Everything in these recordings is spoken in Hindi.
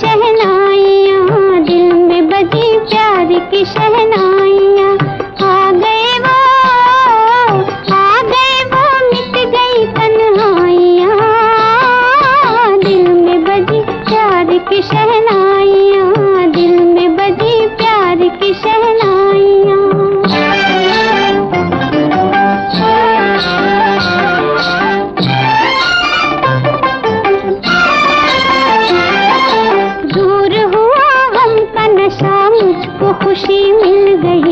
शहनाइया दिल में बजी प्यार की शहनाई। खुशी मिल गई।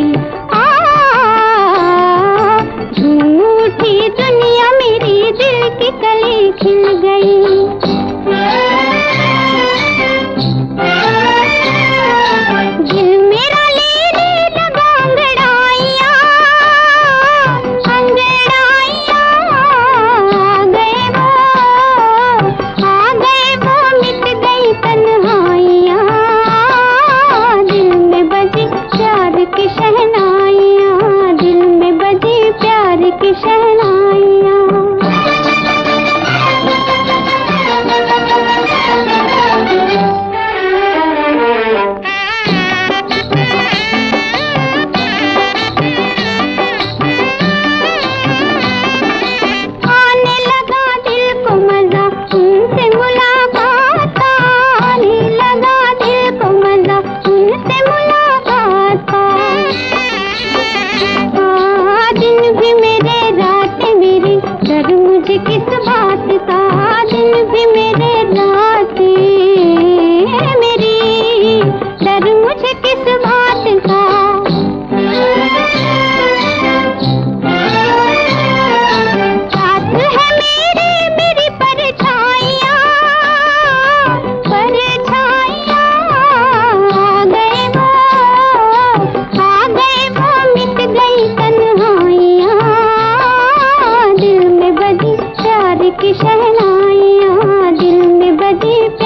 दिल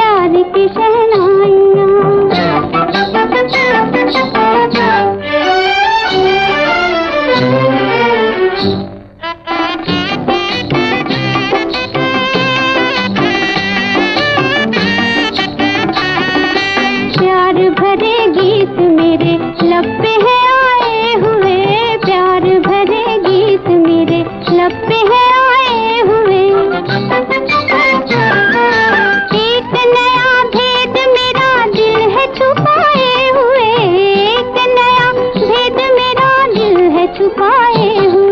छुपाए हूँ।